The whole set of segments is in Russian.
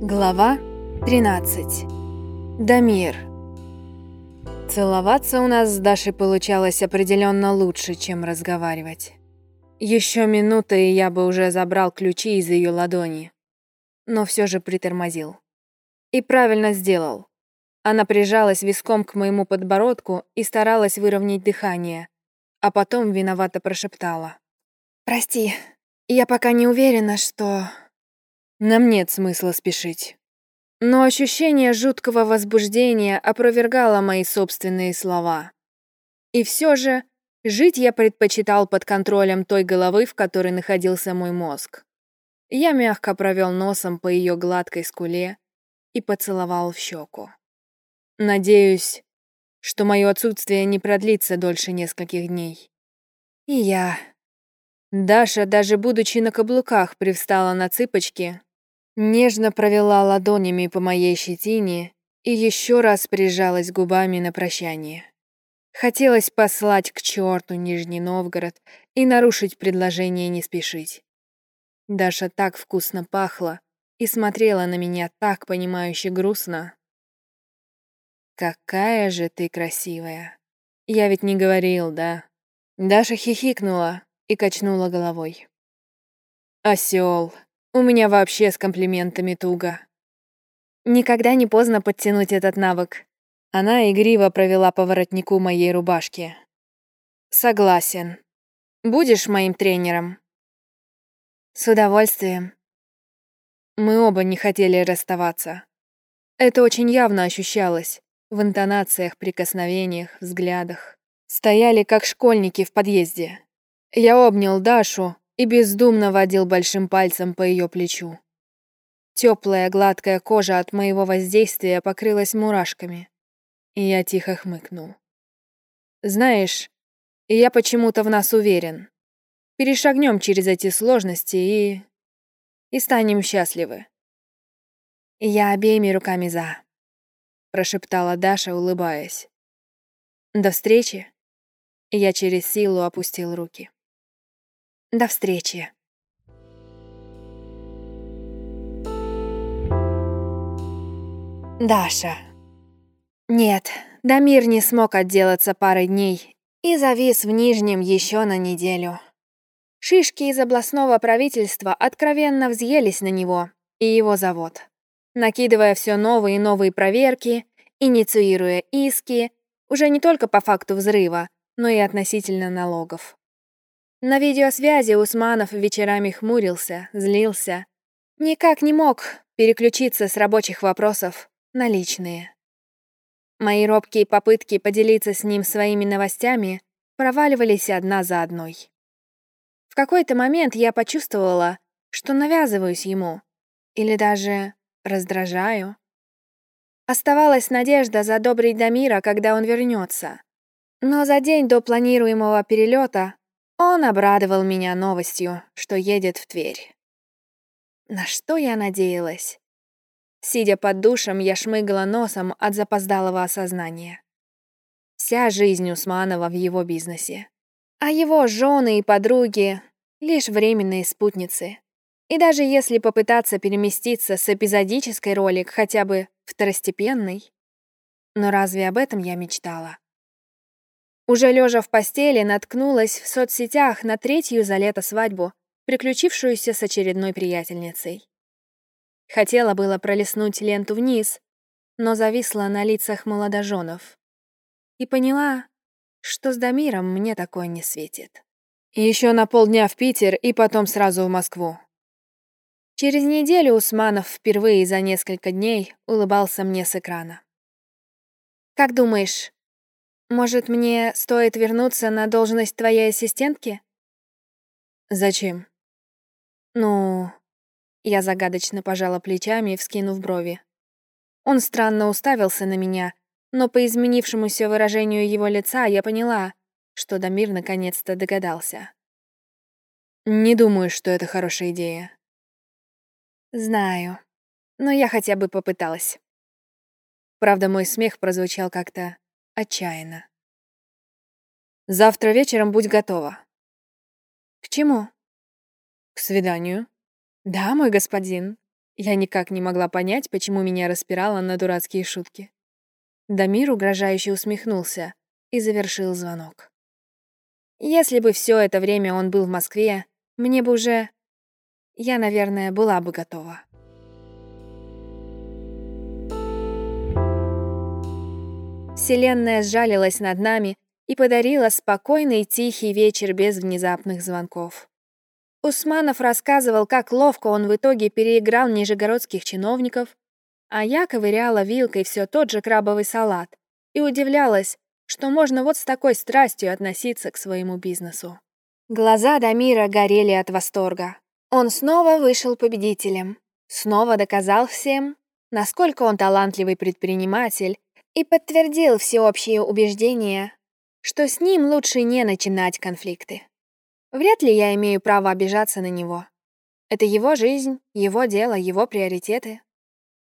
Глава 13. Дамир. Целоваться у нас с Дашей получалось определенно лучше, чем разговаривать. Еще минута, и я бы уже забрал ключи из ее ладони. Но все же притормозил. И правильно сделал. Она прижалась виском к моему подбородку и старалась выровнять дыхание, а потом виновато прошептала. «Прости, я пока не уверена, что...» Нам нет смысла спешить. Но ощущение жуткого возбуждения опровергало мои собственные слова. И все же жить я предпочитал под контролем той головы, в которой находился мой мозг. Я мягко провел носом по ее гладкой скуле и поцеловал в щеку. Надеюсь, что мое отсутствие не продлится дольше нескольких дней. И я. Даша, даже будучи на каблуках, привстала на цыпочки Нежно провела ладонями по моей щетине и еще раз прижалась губами на прощание. Хотелось послать к черту Нижний Новгород и нарушить предложение не спешить. Даша так вкусно пахла и смотрела на меня так понимающе грустно. «Какая же ты красивая! Я ведь не говорил, да?» Даша хихикнула и качнула головой. «Осёл!» У меня вообще с комплиментами туго. Никогда не поздно подтянуть этот навык. Она игриво провела по воротнику моей рубашки. Согласен. Будешь моим тренером? С удовольствием. Мы оба не хотели расставаться. Это очень явно ощущалось в интонациях, прикосновениях, взглядах. Стояли как школьники в подъезде. Я обнял Дашу, и бездумно водил большим пальцем по ее плечу. Теплая гладкая кожа от моего воздействия покрылась мурашками, и я тихо хмыкнул. Знаешь, я почему-то в нас уверен. Перешагнем через эти сложности и... и станем счастливы. Я обеими руками за, прошептала Даша, улыбаясь. До встречи. Я через силу опустил руки. До встречи. Даша. Нет, Дамир не смог отделаться парой дней и завис в Нижнем еще на неделю. Шишки из областного правительства откровенно взъелись на него и его завод, накидывая все новые и новые проверки, инициируя иски, уже не только по факту взрыва, но и относительно налогов. На видеосвязи Усманов вечерами хмурился, злился. Никак не мог переключиться с рабочих вопросов на личные. Мои робкие попытки поделиться с ним своими новостями проваливались одна за одной. В какой-то момент я почувствовала, что навязываюсь ему или даже раздражаю. Оставалась надежда задобрить Дамира, когда он вернется. Но за день до планируемого перелета он обрадовал меня новостью, что едет в Тверь. На что я надеялась? Сидя под душем, я шмыгала носом от запоздалого осознания. Вся жизнь Усманова в его бизнесе. А его жены и подруги — лишь временные спутницы. И даже если попытаться переместиться с эпизодической роли к хотя бы второстепенной, но разве об этом я мечтала? Уже лежа в постели, наткнулась в соцсетях на третью за лето свадьбу, приключившуюся с очередной приятельницей. Хотела было пролистнуть ленту вниз, но зависла на лицах молодоженов. И поняла, что с Дамиром мне такое не светит. Еще на полдня в Питер и потом сразу в Москву. Через неделю Усманов впервые за несколько дней улыбался мне с экрана. «Как думаешь, может, мне стоит вернуться на должность твоей ассистентки? Зачем? Ну, я загадочно пожала плечами, вскинув брови. Он странно уставился на меня, но по изменившемуся выражению его лица я поняла, что Дамир наконец-то догадался. Не думаю, что это хорошая идея. Знаю, но я хотя бы попыталась. Правда, мой смех прозвучал как-то отчаянно. «Завтра вечером будь готова». «К чему?» «К свиданию». «Да, мой господин. Я никак не могла понять, почему меня распирало на дурацкие шутки. Дамир угрожающе усмехнулся и завершил звонок. Если бы все это время он был в Москве, мне бы уже... Я, наверное, была бы готова. Вселенная сжалилась над нами и подарила спокойный тихий вечер без внезапных звонков. Усманов рассказывал, как ловко он в итоге переиграл нижегородских чиновников, а я ковыряла вилкой все тот же крабовый салат и удивлялась, что можно вот с такой страстью относиться к своему бизнесу. Глаза Дамира горели от восторга. Он снова вышел победителем, снова доказал всем, насколько он талантливый предприниматель и подтвердил всеобщее убеждение, что с ним лучше не начинать конфликты. Вряд ли я имею право обижаться на него. Это его жизнь, его дело, его приоритеты.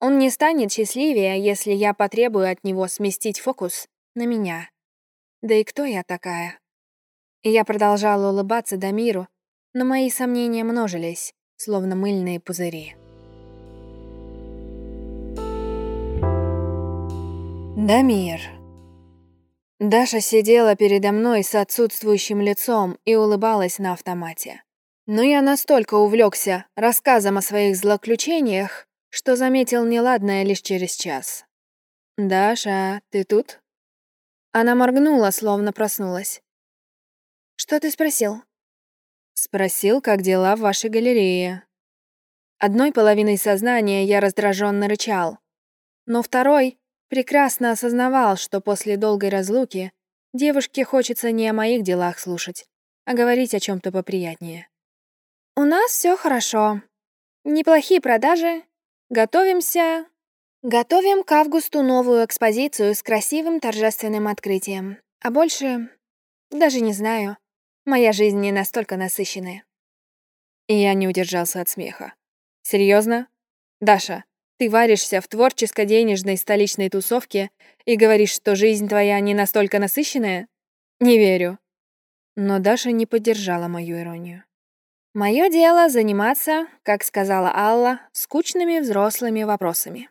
Он не станет счастливее, если я потребую от него сместить фокус на меня. Да и кто я такая? И я продолжала улыбаться Дамиру, но мои сомнения множились, словно мыльные пузыри. Дамир. Даша сидела передо мной с отсутствующим лицом и улыбалась на автомате. Но я настолько увлекся рассказом о своих злоключениях, что заметил неладное лишь через час. «Даша, ты тут?» Она моргнула, словно проснулась. «Что ты спросил?» «Спросил, как дела в вашей галерее». Одной половиной сознания я раздраженно рычал, но второй Прекрасно осознавал, что после долгой разлуки девушке хочется не о моих делах слушать, а говорить о чем то поприятнее. «У нас все хорошо. Неплохие продажи. Готовимся...» «Готовим к августу новую экспозицию с красивым торжественным открытием. А больше... даже не знаю. Моя жизнь не настолько насыщенная». И я не удержался от смеха. Серьезно, Даша, ты варишься в творческо-денежной столичной тусовке и говоришь, что жизнь твоя не настолько насыщенная? Не верю. Но Даша не поддержала мою иронию. Мое дело заниматься, как сказала Алла, скучными взрослыми вопросами.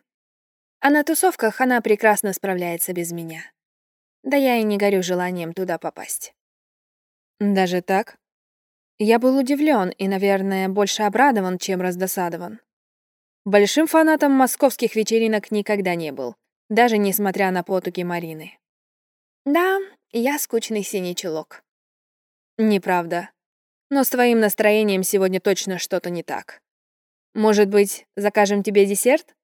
А на тусовках она прекрасно справляется без меня. Да я и не горю желанием туда попасть. Даже так? Я был удивлен и, наверное, больше обрадован, чем раздосадован. Большим фанатом московских вечеринок никогда не был, даже несмотря на потуги Марины. Да, я скучный синий чулок. Неправда. Но с твоим настроением сегодня точно что-то не так. Может быть, закажем тебе десерт?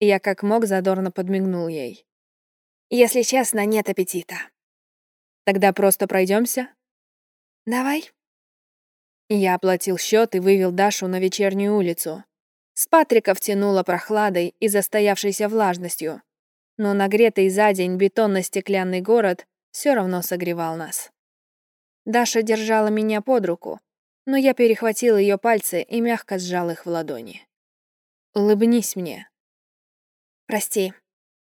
Я как мог задорно подмигнул ей. Если честно, нет аппетита. Тогда просто пройдемся. Давай. Я оплатил счет и вывел Дашу на вечернюю улицу, с Патрика втянуло прохладой и застоявшейся влажностью, но нагретый за день бетонно-стеклянный город все равно согревал нас. Даша держала меня под руку, но я перехватил ее пальцы и мягко сжал их в ладони. «Улыбнись мне». «Прости,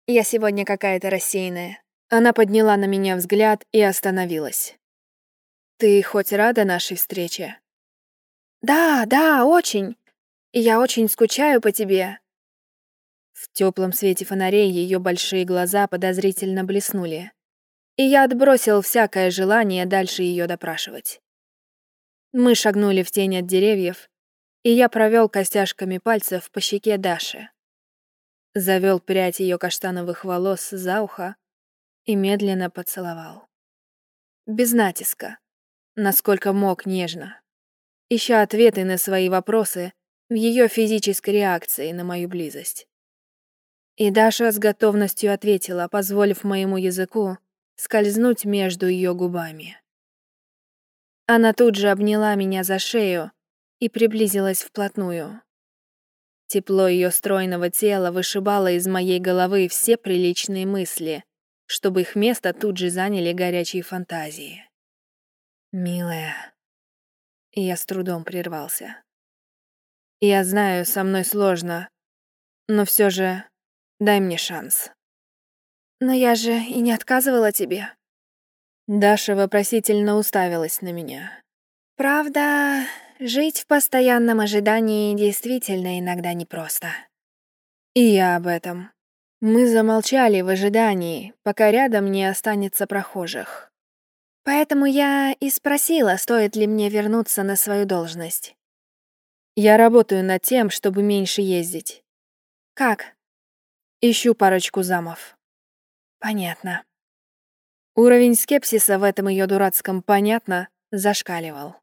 я сегодня какая-то рассеянная». Она подняла на меня взгляд и остановилась. «Ты хоть рада нашей встрече?» «Да, да, очень я очень скучаю по тебе». В теплом свете фонарей ее большие глаза подозрительно блеснули, и я отбросил всякое желание дальше ее допрашивать. Мы шагнули в тень от деревьев, и я провел костяшками пальцев по щеке Даши. Завел прядь ее каштановых волос за ухо и медленно поцеловал. Без натиска, насколько мог нежно. Ища ответы на свои вопросы, в ее физической реакции на мою близость. И Даша с готовностью ответила, позволив моему языку скользнуть между ее губами. Она тут же обняла меня за шею и приблизилась вплотную. Тепло ее стройного тела вышибало из моей головы все приличные мысли, чтобы их место тут же заняли горячие фантазии. «Милая...» Я с трудом прервался. Я знаю, со мной сложно, но все же дай мне шанс. Но я же и не отказывала тебе. Даша вопросительно уставилась на меня. Правда, жить в постоянном ожидании действительно иногда непросто. И я об этом. Мы замолчали в ожидании, пока рядом не останется прохожих. Поэтому я и спросила, стоит ли мне вернуться на свою должность. Я работаю над тем, чтобы меньше ездить. Как? Ищу парочку замов. Понятно. Уровень скепсиса в этом ее дурацком «понятно» зашкаливал.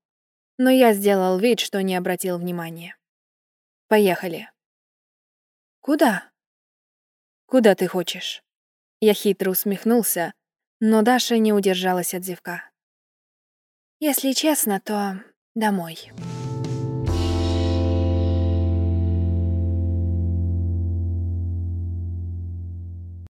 Но я сделал вид, что не обратил внимания. Поехали. Куда? Куда ты хочешь? Я хитро усмехнулся, но Даша не удержалась от зевка. Если честно, то домой.